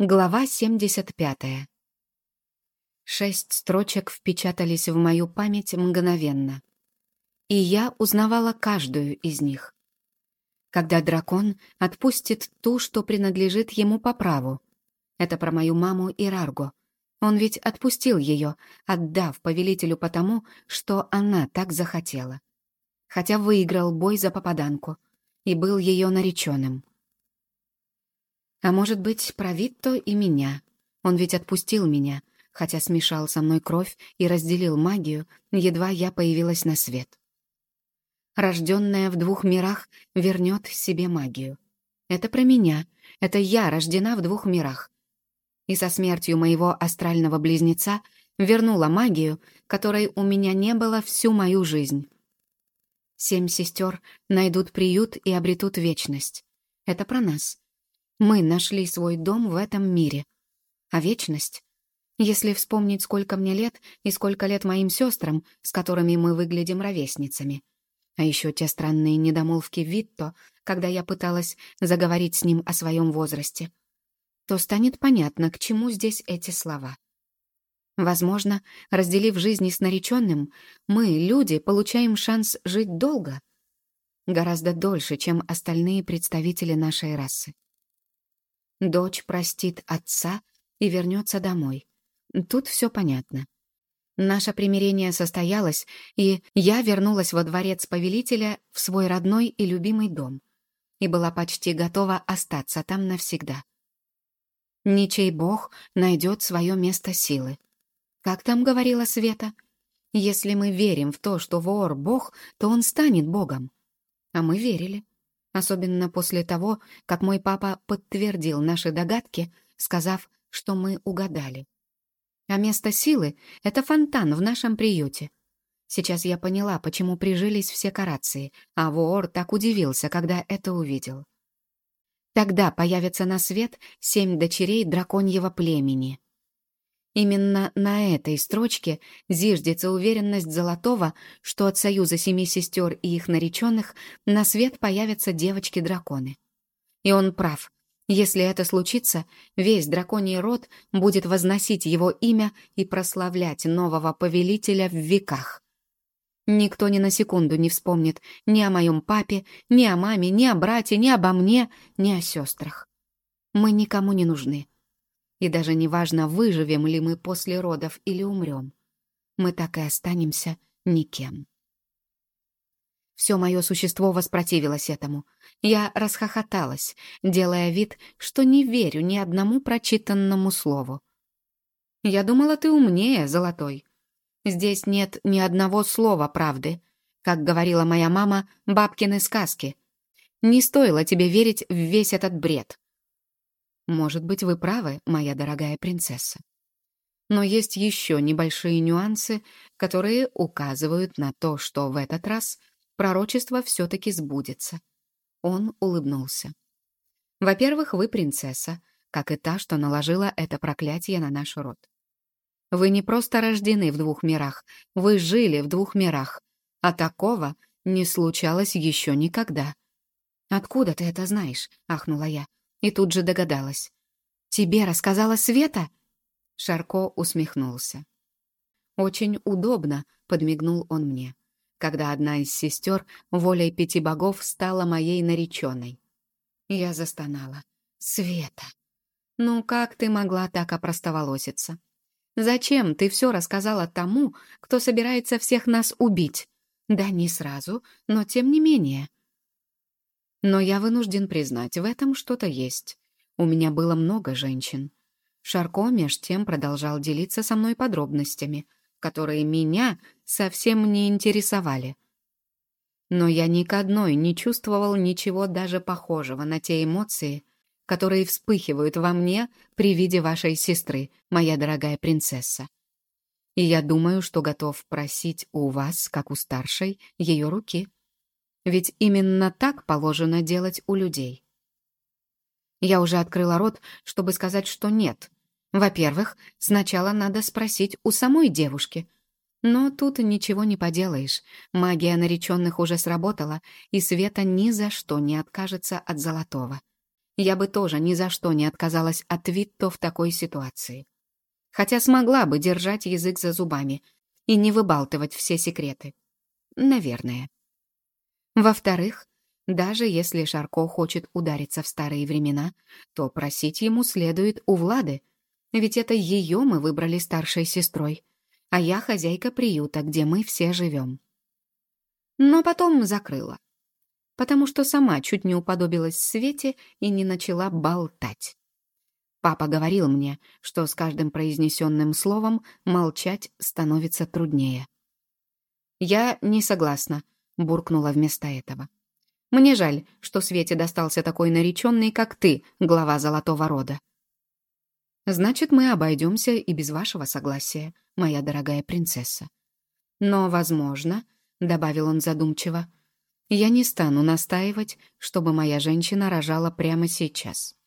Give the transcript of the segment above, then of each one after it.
Глава 75. Шесть строчек впечатались в мою память мгновенно. И я узнавала каждую из них. Когда дракон отпустит ту, что принадлежит ему по праву. Это про мою маму Ирарго. Он ведь отпустил ее, отдав повелителю потому, что она так захотела. Хотя выиграл бой за попаданку и был ее нареченным. А может быть, про Витто и меня. Он ведь отпустил меня, хотя смешал со мной кровь и разделил магию, едва я появилась на свет. Рожденная в двух мирах вернет себе магию. Это про меня. Это я рождена в двух мирах. И со смертью моего астрального близнеца вернула магию, которой у меня не было всю мою жизнь. Семь сестер найдут приют и обретут вечность. Это про нас. Мы нашли свой дом в этом мире. А вечность? Если вспомнить, сколько мне лет и сколько лет моим сестрам, с которыми мы выглядим ровесницами. А еще те странные недомолвки Витто, когда я пыталась заговорить с ним о своем возрасте. То станет понятно, к чему здесь эти слова. Возможно, разделив жизни с нареченным, мы, люди, получаем шанс жить долго. Гораздо дольше, чем остальные представители нашей расы. Дочь простит отца и вернется домой. Тут все понятно. Наше примирение состоялось, и я вернулась во дворец повелителя в свой родной и любимый дом и была почти готова остаться там навсегда. Ничей бог найдет свое место силы. Как там говорила Света? Если мы верим в то, что вор — бог, то он станет богом. А мы верили особенно после того, как мой папа подтвердил наши догадки, сказав, что мы угадали. А место силы — это фонтан в нашем приюте. Сейчас я поняла, почему прижились все карации, а Воор так удивился, когда это увидел. Тогда появятся на свет семь дочерей драконьего племени. Именно на этой строчке зиждется уверенность Золотого, что от союза семи сестер и их нареченных на свет появятся девочки-драконы. И он прав. Если это случится, весь драконий род будет возносить его имя и прославлять нового повелителя в веках. Никто ни на секунду не вспомнит ни о моем папе, ни о маме, ни о брате, ни обо мне, ни о сестрах. Мы никому не нужны. И даже неважно, выживем ли мы после родов или умрем. Мы так и останемся никем. Все мое существо воспротивилось этому. Я расхохоталась, делая вид, что не верю ни одному прочитанному слову. «Я думала, ты умнее, Золотой. Здесь нет ни одного слова правды, как говорила моя мама, бабкины сказки. Не стоило тебе верить в весь этот бред. Может быть, вы правы, моя дорогая принцесса. Но есть еще небольшие нюансы, которые указывают на то, что в этот раз пророчество все-таки сбудется. Он улыбнулся. Во-первых, вы принцесса, как и та, что наложила это проклятие на наш род. Вы не просто рождены в двух мирах, вы жили в двух мирах, а такого не случалось еще никогда. «Откуда ты это знаешь?» — ахнула я и тут же догадалась. «Тебе рассказала Света?» Шарко усмехнулся. «Очень удобно», — подмигнул он мне, когда одна из сестер волей пяти богов стала моей нареченной. Я застонала. «Света! Ну как ты могла так опростоволоситься? Зачем ты все рассказала тому, кто собирается всех нас убить? Да не сразу, но тем не менее». Но я вынужден признать, в этом что-то есть. У меня было много женщин. Шарко меж тем продолжал делиться со мной подробностями, которые меня совсем не интересовали. Но я ни к одной не чувствовал ничего даже похожего на те эмоции, которые вспыхивают во мне при виде вашей сестры, моя дорогая принцесса. И я думаю, что готов просить у вас, как у старшей, ее руки. Ведь именно так положено делать у людей. Я уже открыла рот, чтобы сказать, что нет. Во-первых, сначала надо спросить у самой девушки. Но тут ничего не поделаешь. Магия нареченных уже сработала, и Света ни за что не откажется от золотого. Я бы тоже ни за что не отказалась от Витто в такой ситуации. Хотя смогла бы держать язык за зубами и не выбалтывать все секреты. Наверное. Во-вторых, даже если Шарко хочет удариться в старые времена, то просить ему следует у Влады, ведь это ее мы выбрали старшей сестрой, а я хозяйка приюта, где мы все живем. Но потом закрыла, потому что сама чуть не уподобилась Свете и не начала болтать. Папа говорил мне, что с каждым произнесенным словом молчать становится труднее. «Я не согласна», — буркнула вместо этого. «Мне жаль, что Свете достался такой нареченный, как ты, глава Золотого Рода». «Значит, мы обойдемся и без вашего согласия, моя дорогая принцесса. Но, возможно, — добавил он задумчиво, — я не стану настаивать, чтобы моя женщина рожала прямо сейчас»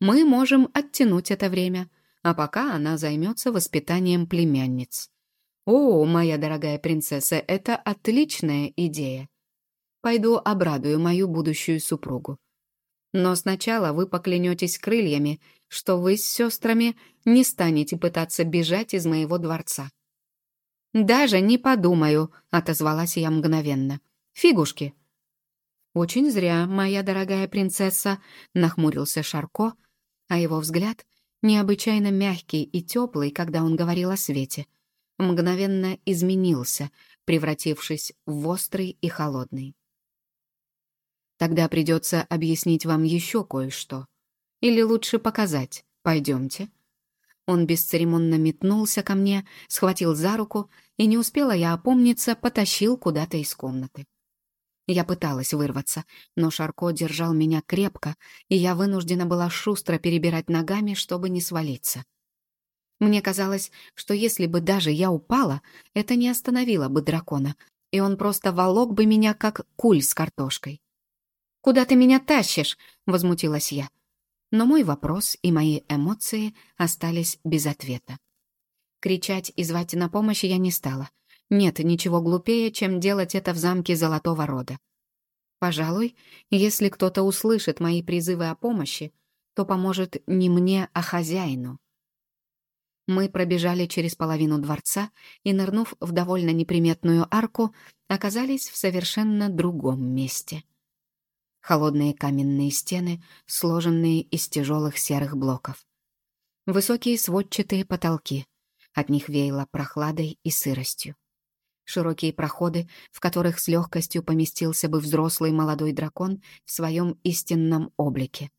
мы можем оттянуть это время, а пока она займется воспитанием племянниц. О, моя дорогая принцесса, это отличная идея. Пойду обрадую мою будущую супругу. Но сначала вы поклянетесь крыльями, что вы с сестрами не станете пытаться бежать из моего дворца. «Даже не подумаю», — отозвалась я мгновенно. «Фигушки». «Очень зря, моя дорогая принцесса», — нахмурился Шарко, — а его взгляд, необычайно мягкий и теплый, когда он говорил о свете, мгновенно изменился, превратившись в острый и холодный. Тогда придется объяснить вам еще кое-что. Или лучше показать. Пойдемте. Он бесцеремонно метнулся ко мне, схватил за руку, и не успела я опомниться, потащил куда-то из комнаты. Я пыталась вырваться, но Шарко держал меня крепко, и я вынуждена была шустро перебирать ногами, чтобы не свалиться. Мне казалось, что если бы даже я упала, это не остановило бы дракона, и он просто волок бы меня, как куль с картошкой. «Куда ты меня тащишь?» — возмутилась я. Но мой вопрос и мои эмоции остались без ответа. Кричать и звать на помощь я не стала. Нет ничего глупее, чем делать это в замке Золотого Рода. Пожалуй, если кто-то услышит мои призывы о помощи, то поможет не мне, а хозяину. Мы пробежали через половину дворца и, нырнув в довольно неприметную арку, оказались в совершенно другом месте. Холодные каменные стены, сложенные из тяжелых серых блоков. Высокие сводчатые потолки. От них веяло прохладой и сыростью широкие проходы, в которых с легкостью поместился бы взрослый молодой дракон в своем истинном облике.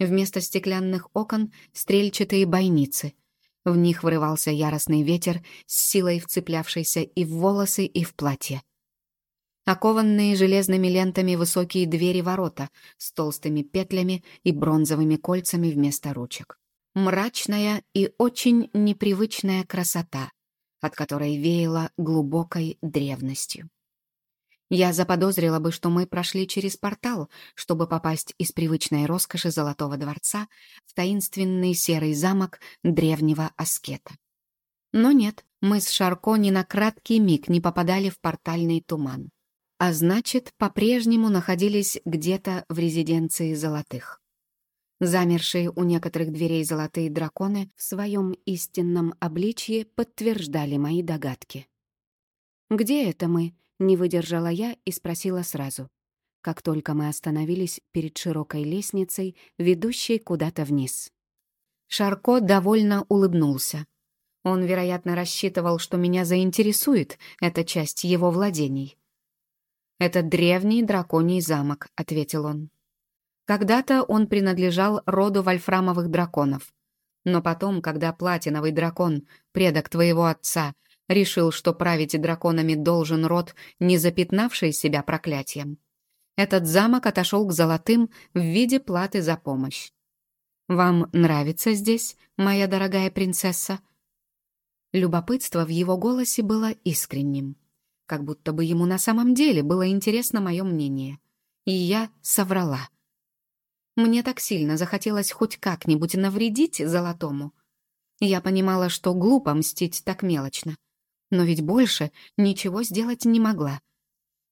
Вместо стеклянных окон — стрельчатые бойницы. В них вырывался яростный ветер, с силой вцеплявшийся и в волосы, и в платье. Окованные железными лентами высокие двери-ворота с толстыми петлями и бронзовыми кольцами вместо ручек. Мрачная и очень непривычная красота — от которой веяло глубокой древностью. Я заподозрила бы, что мы прошли через портал, чтобы попасть из привычной роскоши Золотого дворца в таинственный серый замок древнего аскета. Но нет, мы с Шарко ни на краткий миг не попадали в портальный туман. А значит, по-прежнему находились где-то в резиденции Золотых. Замершие у некоторых дверей золотые драконы в своем истинном обличье подтверждали мои догадки. «Где это мы?» — не выдержала я и спросила сразу. Как только мы остановились перед широкой лестницей, ведущей куда-то вниз. Шарко довольно улыбнулся. Он, вероятно, рассчитывал, что меня заинтересует эта часть его владений. «Это древний драконий замок», — ответил он. Когда-то он принадлежал роду вольфрамовых драконов. Но потом, когда платиновый дракон, предок твоего отца, решил, что править драконами должен род, не запятнавший себя проклятием, этот замок отошел к золотым в виде платы за помощь. «Вам нравится здесь, моя дорогая принцесса?» Любопытство в его голосе было искренним, как будто бы ему на самом деле было интересно мое мнение. И я соврала — мне так сильно захотелось хоть как-нибудь навредить Золотому. Я понимала, что глупо мстить так мелочно. Но ведь больше ничего сделать не могла.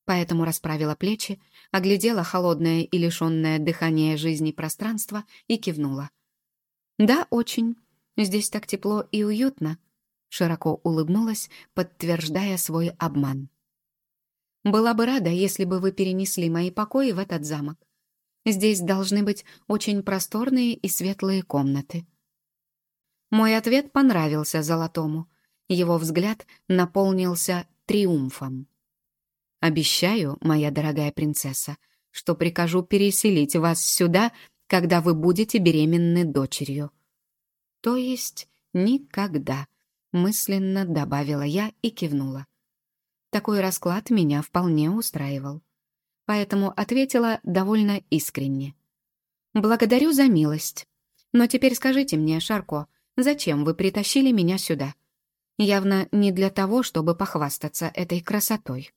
Поэтому расправила плечи, оглядела холодное и лишенное дыхания жизни пространство и кивнула. «Да, очень. Здесь так тепло и уютно», — широко улыбнулась, подтверждая свой обман. «Была бы рада, если бы вы перенесли мои покои в этот замок. Здесь должны быть очень просторные и светлые комнаты». Мой ответ понравился Золотому. Его взгляд наполнился триумфом. «Обещаю, моя дорогая принцесса, что прикажу переселить вас сюда, когда вы будете беременны дочерью». «То есть никогда», — мысленно добавила я и кивнула. Такой расклад меня вполне устраивал. Поэтому ответила довольно искренне. «Благодарю за милость. Но теперь скажите мне, Шарко, зачем вы притащили меня сюда? Явно не для того, чтобы похвастаться этой красотой».